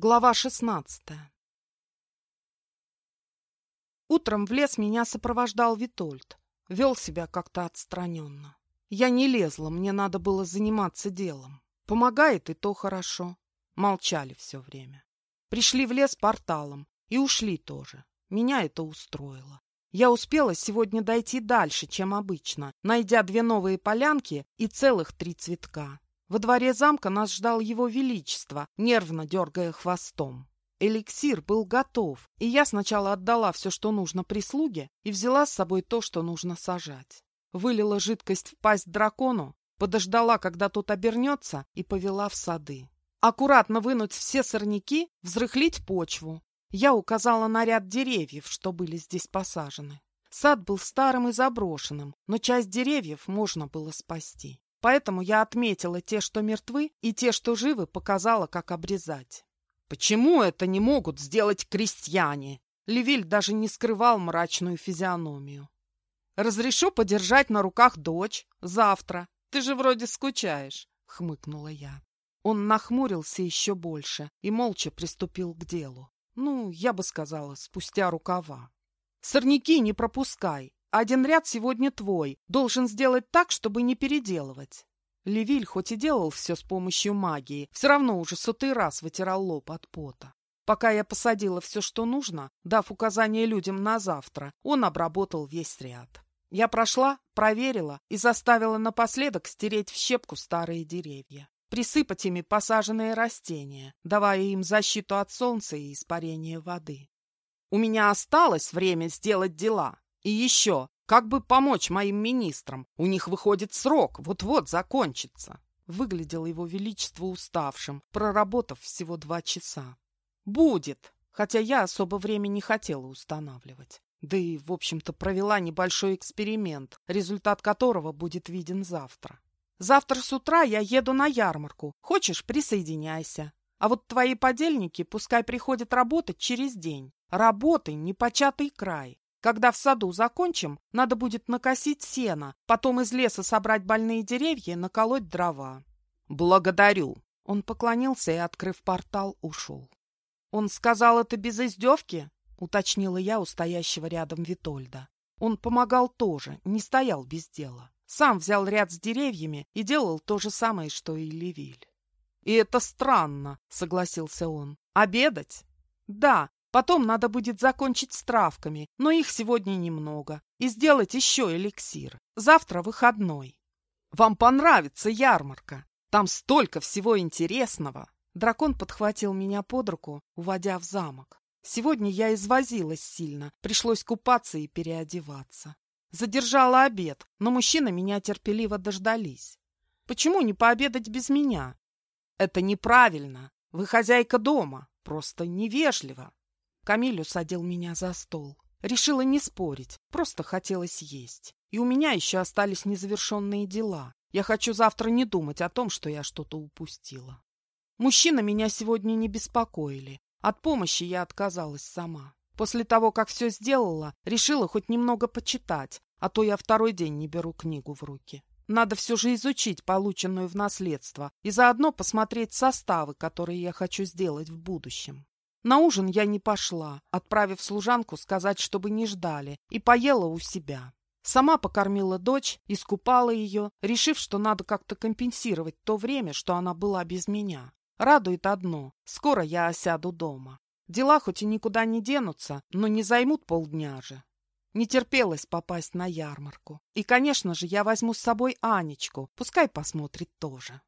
Глава шестнадцатая Утром в лес меня сопровождал Витольд. Вел себя как-то отстраненно. Я не лезла, мне надо было заниматься делом. Помогает, и то хорошо. Молчали все время. Пришли в лес порталом и ушли тоже. Меня это устроило. Я успела сегодня дойти дальше, чем обычно, найдя две новые полянки и целых три цветка. Во дворе замка нас ждал его величество, нервно дергая хвостом. Эликсир был готов, и я сначала отдала все, что нужно прислуге, и взяла с собой то, что нужно сажать. Вылила жидкость в пасть дракону, подождала, когда тот обернется, и повела в сады. Аккуратно вынуть все сорняки, взрыхлить почву. Я указала на ряд деревьев, что были здесь посажены. Сад был старым и заброшенным, но часть деревьев можно было спасти. Поэтому я отметила те, что мертвы, и те, что живы, показала, как обрезать. Почему это не могут сделать крестьяне? Левиль даже не скрывал мрачную физиономию. Разрешу подержать на руках дочь завтра. Ты же вроде скучаешь, хмыкнула я. Он нахмурился еще больше и молча приступил к делу. Ну, я бы сказала, спустя рукава. Сорняки не пропускай. Один ряд сегодня твой. Должен сделать так, чтобы не переделывать. Левиль хоть и делал все с помощью магии, все равно уже сотый раз вытирал лоб от пота. Пока я посадила все, что нужно, дав указание людям на завтра, он обработал весь ряд. Я прошла, проверила и заставила напоследок стереть в щепку старые деревья. Присыпать ими посаженные растения, давая им защиту от солнца и испарения воды. У меня осталось время сделать дела, и еще, как бы помочь моим министрам? У них выходит срок, вот-вот закончится. Выглядел его величество уставшим, проработав всего два часа. Будет, хотя я особо время не хотела устанавливать. Да и, в общем-то, провела небольшой эксперимент, результат которого будет виден завтра. Завтра с утра я еду на ярмарку. Хочешь, присоединяйся. А вот твои подельники пускай приходят работать через день. Работай, непочатый край. Когда в саду закончим, надо будет накосить сено, потом из леса собрать больные деревья и наколоть дрова. Благодарю. Он поклонился и, открыв портал, ушел. Он сказал это без издевки? Уточнила я у стоящего рядом Витольда. Он помогал тоже, не стоял без дела. Сам взял ряд с деревьями и делал то же самое, что и Левиль. «И это странно», — согласился он. «Обедать?» «Да, Потом надо будет закончить с травками, но их сегодня немного, и сделать еще эликсир. Завтра выходной. Вам понравится ярмарка. Там столько всего интересного. Дракон подхватил меня под руку, уводя в замок. Сегодня я извозилась сильно, пришлось купаться и переодеваться. Задержала обед, но мужчины меня терпеливо дождались. Почему не пообедать без меня? Это неправильно. Вы хозяйка дома, просто невежливо. Камиль усадил меня за стол. Решила не спорить, просто хотелось есть. И у меня еще остались незавершенные дела. Я хочу завтра не думать о том, что я что-то упустила. Мужчины меня сегодня не беспокоили. От помощи я отказалась сама. После того, как все сделала, решила хоть немного почитать, а то я второй день не беру книгу в руки. Надо все же изучить полученную в наследство и заодно посмотреть составы, которые я хочу сделать в будущем. На ужин я не пошла, отправив служанку сказать, чтобы не ждали, и поела у себя. Сама покормила дочь, искупала ее, решив, что надо как-то компенсировать то время, что она была без меня. Радует одно — скоро я осяду дома. Дела хоть и никуда не денутся, но не займут полдня же. Не терпелось попасть на ярмарку. И, конечно же, я возьму с собой Анечку, пускай посмотрит тоже.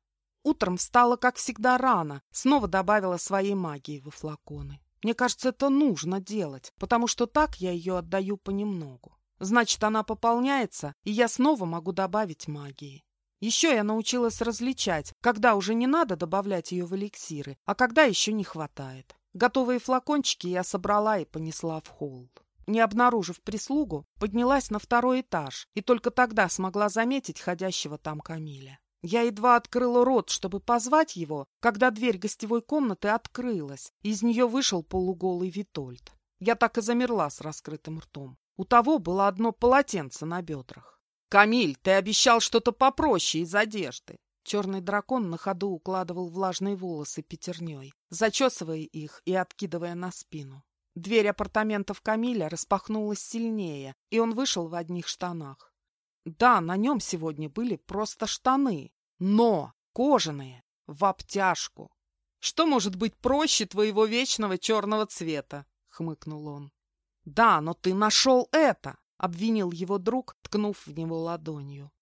Утром встала, как всегда, рано, снова добавила своей магии во флаконы. Мне кажется, это нужно делать, потому что так я ее отдаю понемногу. Значит, она пополняется, и я снова могу добавить магии. Еще я научилась различать, когда уже не надо добавлять ее в эликсиры, а когда еще не хватает. Готовые флакончики я собрала и понесла в холл. Не обнаружив прислугу, поднялась на второй этаж и только тогда смогла заметить ходящего там Камиля. Я едва открыла рот, чтобы позвать его, когда дверь гостевой комнаты открылась, и из нее вышел полуголый Витольд. Я так и замерла с раскрытым ртом. У того было одно полотенце на бедрах. «Камиль, ты обещал что-то попроще из одежды». Черный дракон на ходу укладывал влажные волосы пятерней, зачесывая их и откидывая на спину. Дверь апартаментов Камиля распахнулась сильнее, и он вышел в одних штанах. Да, на нем сегодня были просто штаны, но кожаные, в обтяжку. «Что может быть проще твоего вечного черного цвета?» — хмыкнул он. «Да, но ты нашел это!» — обвинил его друг, ткнув в него ладонью.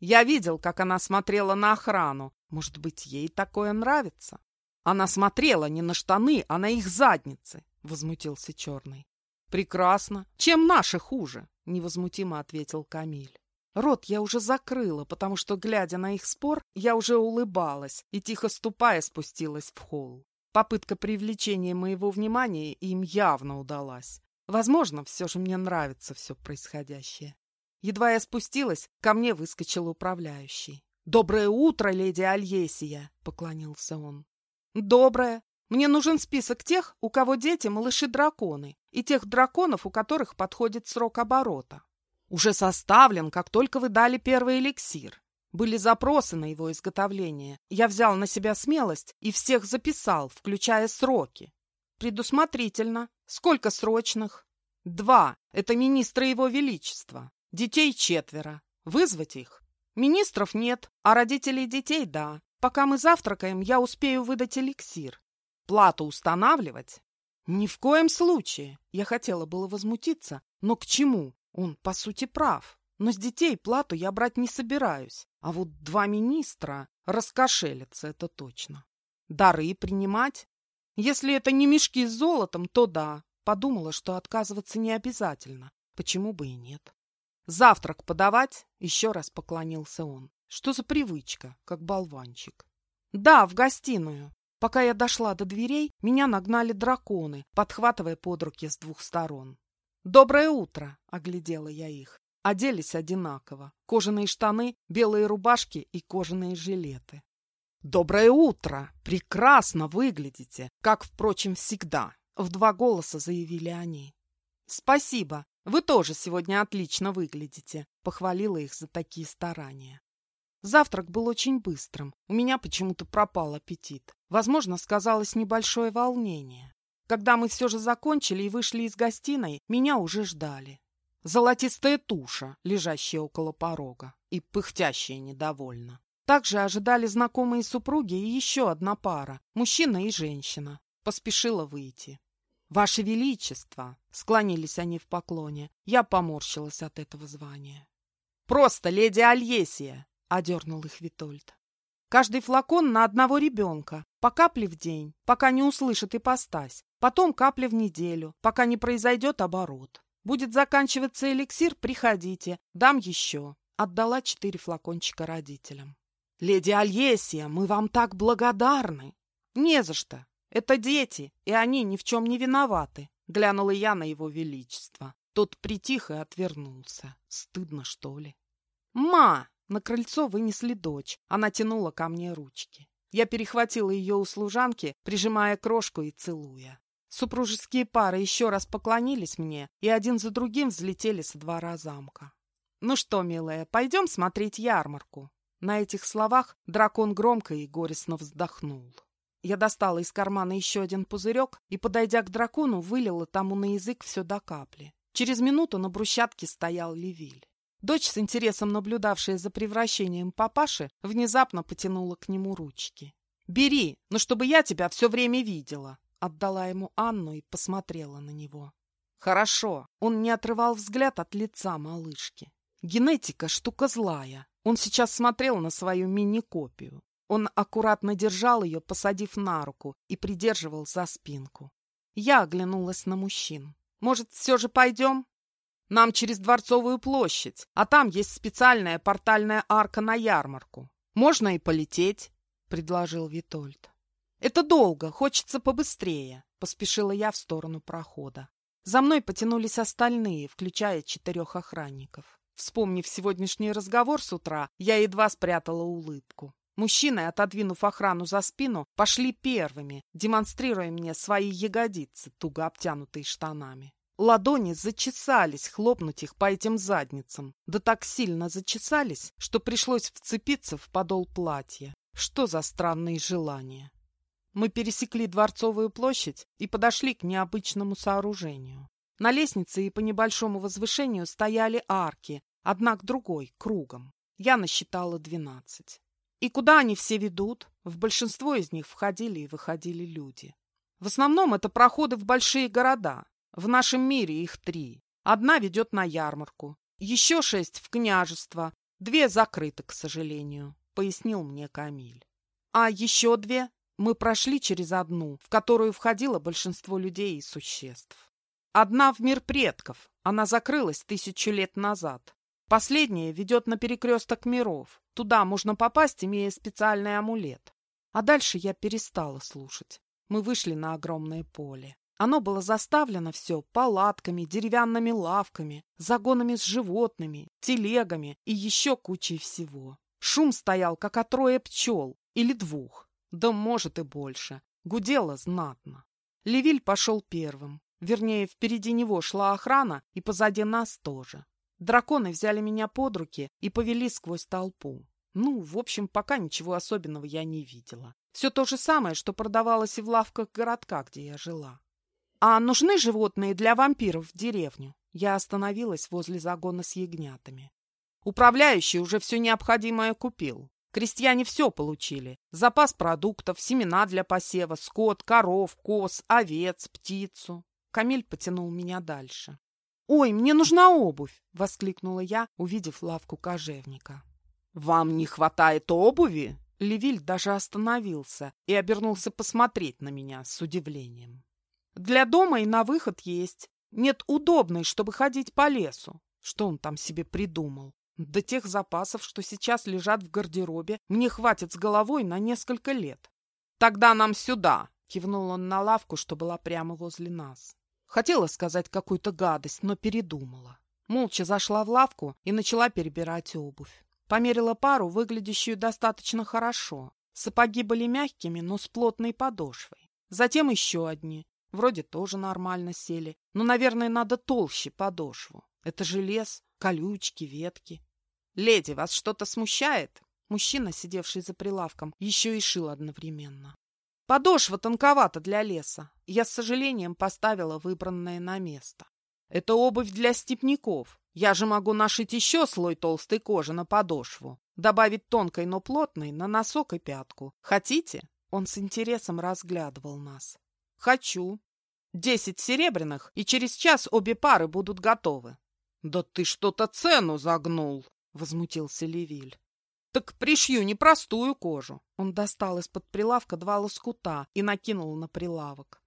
«Я видел, как она смотрела на охрану. Может быть, ей такое нравится?» «Она смотрела не на штаны, а на их задницы!» — возмутился Черный. «Прекрасно. Чем наши хуже?» — невозмутимо ответил Камиль. Рот я уже закрыла, потому что, глядя на их спор, я уже улыбалась и, тихо ступая, спустилась в холл. Попытка привлечения моего внимания им явно удалась. Возможно, все же мне нравится все происходящее. Едва я спустилась, ко мне выскочил управляющий. «Доброе утро, леди Альесия!» — поклонился он. «Доброе. Мне нужен список тех, у кого дети малыши-драконы, и тех драконов, у которых подходит срок оборота уже составлен, как только вы дали первый эликсир. Были запросы на его изготовление. Я взял на себя смелость и всех записал, включая сроки. Предусмотрительно. Сколько срочных? Два. Это министры его величества. Детей четверо. Вызвать их? Министров нет, а родителей детей – да. Пока мы завтракаем, я успею выдать эликсир. Плату устанавливать? Ни в коем случае. Я хотела было возмутиться, но к чему? Он, по сути, прав. Но с детей плату я брать не собираюсь. А вот два министра раскошелятся, это точно. Дары принимать? Если это не мешки с золотом, то да. Подумала, что отказываться не обязательно. Почему бы и нет? Завтрак подавать? Еще раз поклонился он. Что за привычка, как болванчик? Да, в гостиную. Пока я дошла до дверей, меня нагнали драконы, подхватывая под руки с двух сторон. «Доброе утро!» — оглядела я их. Оделись одинаково. Кожаные штаны, белые рубашки и кожаные жилеты. «Доброе утро! Прекрасно выглядите, как, впрочем, всегда!» В два голоса заявили они. «Спасибо! Вы тоже сегодня отлично выглядите!» Похвалила их за такие старания. Завтрак был очень быстрым. У меня почему-то пропал аппетит. Возможно, сказалось небольшое волнение. Когда мы все же закончили и вышли из гостиной, меня уже ждали. Золотистая туша, лежащая около порога, и пыхтящая недовольно. Также ожидали знакомые супруги и еще одна пара, мужчина и женщина. Поспешила выйти. «Ваше Величество!» — склонились они в поклоне. Я поморщилась от этого звания. «Просто леди Альесия!» — одернул их Витольд. «Каждый флакон на одного ребенка, по капле в день, пока не услышит ипостась. Потом капля в неделю, пока не произойдет оборот. Будет заканчиваться эликсир, приходите, дам еще. Отдала четыре флакончика родителям. Леди Альесия, мы вам так благодарны. Не за что. Это дети, и они ни в чем не виноваты. Глянула я на его величество. Тот притих и отвернулся. Стыдно, что ли? «Ма!» На крыльцо вынесли дочь. Она тянула ко мне ручки. Я перехватила ее у служанки, прижимая крошку и целуя. Супружеские пары еще раз поклонились мне и один за другим взлетели со двора замка. «Ну что, милая, пойдем смотреть ярмарку?» На этих словах дракон громко и горестно вздохнул. Я достала из кармана еще один пузырек и, подойдя к дракону, вылила тому на язык все до капли. Через минуту на брусчатке стоял Левиль. Дочь, с интересом наблюдавшая за превращением папаши, внезапно потянула к нему ручки. «Бери, но чтобы я тебя все время видела!» Отдала ему Анну и посмотрела на него. Хорошо, он не отрывал взгляд от лица малышки. Генетика — штука злая. Он сейчас смотрел на свою мини-копию. Он аккуратно держал ее, посадив на руку, и придерживал за спинку. Я оглянулась на мужчин. «Может, все же пойдем?» «Нам через Дворцовую площадь, а там есть специальная портальная арка на ярмарку. Можно и полететь», — предложил Витольд. «Это долго, хочется побыстрее», — поспешила я в сторону прохода. За мной потянулись остальные, включая четырех охранников. Вспомнив сегодняшний разговор с утра, я едва спрятала улыбку. Мужчины, отодвинув охрану за спину, пошли первыми, демонстрируя мне свои ягодицы, туго обтянутые штанами. Ладони зачесались хлопнуть их по этим задницам. Да так сильно зачесались, что пришлось вцепиться в подол платья. Что за странные желания? Мы пересекли Дворцовую площадь и подошли к необычному сооружению. На лестнице и по небольшому возвышению стояли арки, одна к другой, кругом. Я насчитала двенадцать. И куда они все ведут? В большинство из них входили и выходили люди. В основном это проходы в большие города. В нашем мире их три. Одна ведет на ярмарку, еще шесть в княжество, две закрыты, к сожалению, пояснил мне Камиль. А еще две мы прошли через одну, в которую входило большинство людей и существ. Одна в мир предков, она закрылась тысячу лет назад. Последняя ведет на перекресток миров. Туда можно попасть, имея специальный амулет. А дальше я перестала слушать. Мы вышли на огромное поле. Оно было заставлено все палатками, деревянными лавками, загонами с животными, телегами и еще кучей всего. Шум стоял, как от роя пчел или двух. Да, может, и больше. Гудело знатно. Левиль пошел первым. Вернее, впереди него шла охрана, и позади нас тоже. Драконы взяли меня под руки и повели сквозь толпу. Ну, в общем, пока ничего особенного я не видела. Все то же самое, что продавалось и в лавках городка, где я жила. «А нужны животные для вампиров в деревню?» Я остановилась возле загона с ягнятами. Управляющий уже все необходимое купил. Крестьяне все получили. Запас продуктов, семена для посева, скот, коров, коз, овец, птицу. Камиль потянул меня дальше. «Ой, мне нужна обувь!» — воскликнула я, увидев лавку кожевника. «Вам не хватает обуви?» Левиль даже остановился и обернулся посмотреть на меня с удивлением. «Для дома и на выход есть. Нет удобной, чтобы ходить по лесу. Что он там себе придумал? До тех запасов, что сейчас лежат в гардеробе, мне хватит с головой на несколько лет. Тогда нам сюда, кивнул он на лавку, что была прямо возле нас. Хотела сказать какую-то гадость, но передумала. Молча зашла в лавку и начала перебирать обувь. Померила пару, выглядящую достаточно хорошо. Сапоги были мягкими, но с плотной подошвой. Затем еще одни. Вроде тоже нормально сели. Но, наверное, надо толще подошву. Это же лес, колючки, ветки. «Леди, вас что-то смущает?» Мужчина, сидевший за прилавком, еще и шил одновременно. «Подошва тонковата для леса. Я с сожалением поставила выбранное на место. Это обувь для степняков. Я же могу нашить еще слой толстой кожи на подошву, добавить тонкой, но плотной на носок и пятку. Хотите?» Он с интересом разглядывал нас. «Хочу. Десять серебряных, и через час обе пары будут готовы. «Да ты что-то цену загнул!» — возмутился Левиль. «Так пришью непростую кожу». Он достал из-под прилавка два лоскута и накинул на прилавок.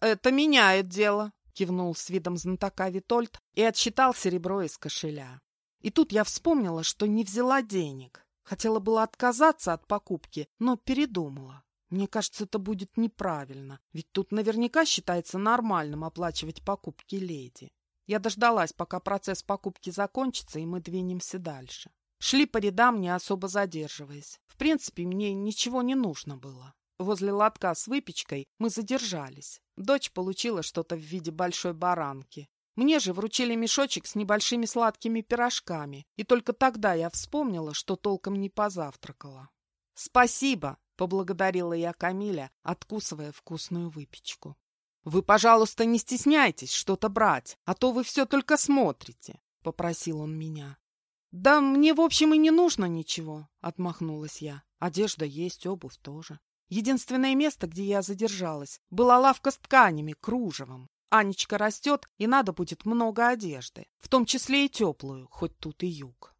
«Это меняет дело», — кивнул с видом знатока Витольд и отсчитал серебро из кошеля. И тут я вспомнила, что не взяла денег. Хотела было отказаться от покупки, но передумала. Мне кажется, это будет неправильно, ведь тут наверняка считается нормальным оплачивать покупки леди. Я дождалась, пока процесс покупки закончится, и мы двинемся дальше. Шли по рядам, не особо задерживаясь. В принципе, мне ничего не нужно было. Возле лотка с выпечкой мы задержались. Дочь получила что-то в виде большой баранки. Мне же вручили мешочек с небольшими сладкими пирожками, и только тогда я вспомнила, что толком не позавтракала. «Спасибо!» — поблагодарила я Камиля, откусывая вкусную выпечку. «Вы, пожалуйста, не стесняйтесь что-то брать, а то вы все только смотрите», — попросил он меня. «Да мне, в общем, и не нужно ничего», — отмахнулась я. «Одежда есть, обувь тоже. Единственное место, где я задержалась, была лавка с тканями, кружевом. Анечка растет, и надо будет много одежды, в том числе и теплую, хоть тут и юг».